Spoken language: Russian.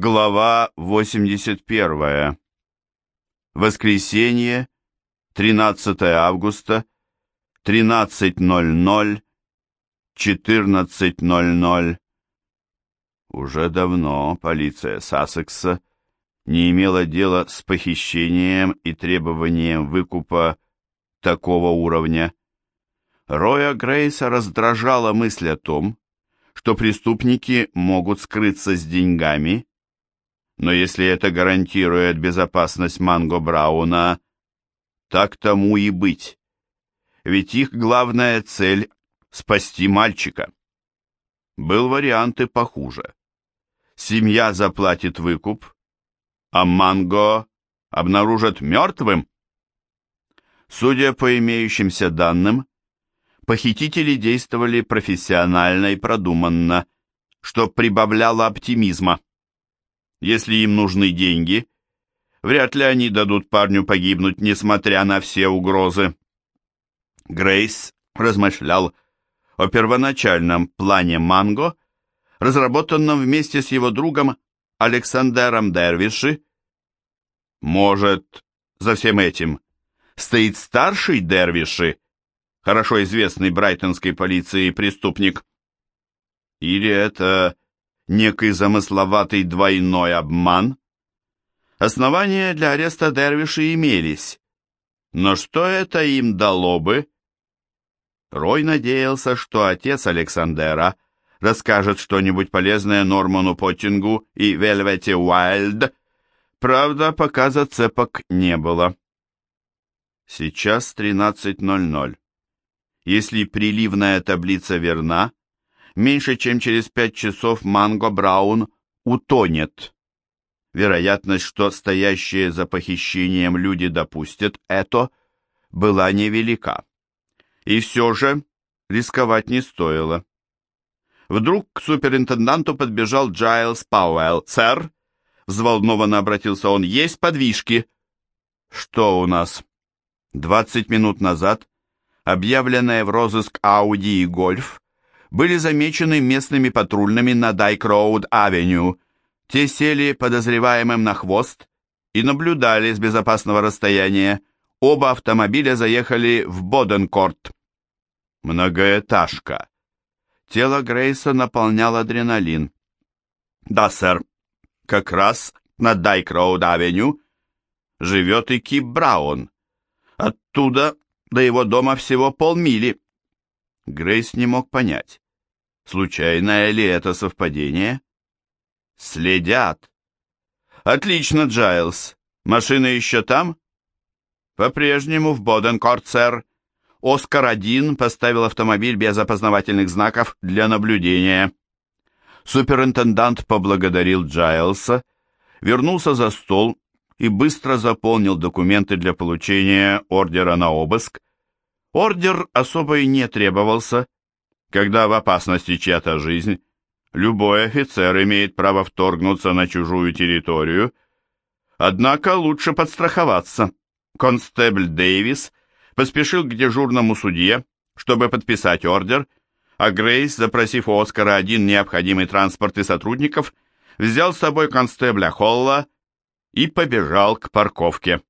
Глава 81. Воскресенье, 13 августа, 13.00, 14.00. Уже давно полиция Сассекса не имела дела с похищением и требованием выкупа такого уровня. Роя Грейса раздражала мысль о том, что преступники могут скрыться с деньгами, но если это гарантирует безопасность Манго Брауна, так тому и быть. Ведь их главная цель — спасти мальчика. Был вариант и похуже. Семья заплатит выкуп, а Манго обнаружат мертвым. Судя по имеющимся данным, похитители действовали профессионально и продуманно, что прибавляло оптимизма. Если им нужны деньги, вряд ли они дадут парню погибнуть, несмотря на все угрозы. Грейс размышлял о первоначальном плане Манго, разработанном вместе с его другом Александером Дервиши. Может, за всем этим стоит старший Дервиши, хорошо известный брайтонской полиции преступник? Или это некий замысловатый двойной обман? Основания для ареста Дервиши имелись, но что это им дало бы? Рой надеялся, что отец Александера расскажет что-нибудь полезное Норману Поттингу и Вельвете Уайльд, правда, пока зацепок не было. Сейчас 13.00. Если приливная таблица верна, меньше чем через пять часов Манго Браун утонет. Вероятность, что стоящие за похищением люди допустят это, была невелика. И все же рисковать не стоило. Вдруг к суперинтенданту подбежал Джайлс Пауэлл. «Сэр!» — взволнованно обратился он. «Есть подвижки!» «Что у нас?» Двадцать минут назад объявленная в розыск Ауди и Гольф были замечены местными патрульными на Дайк-Роуд-Авеню. Те сели подозреваемым на хвост и наблюдали с безопасного расстояния. Оба автомобиля заехали в Боденкорт. Многоэтажка. Тело Грейса наполнял адреналин. «Да, сэр, как раз на Дайк-Роуд-Авеню живет и Кип Браун. Оттуда до его дома всего полмили». Грейс не мог понять, случайное ли это совпадение. Следят. Отлично, Джайлз. Машина еще там? По-прежнему в Боденкорт, сэр. Оскар-1 поставил автомобиль без опознавательных знаков для наблюдения. Суперинтендант поблагодарил Джайлса, вернулся за стол и быстро заполнил документы для получения ордера на обыск, Ордер особо и не требовался, когда в опасности чья-то жизнь. Любой офицер имеет право вторгнуться на чужую территорию. Однако лучше подстраховаться. Констебль Дэвис поспешил к дежурному судье, чтобы подписать ордер, а Грейс, запросив у Оскара один необходимый транспорт и сотрудников, взял с собой констебля Холла и побежал к парковке.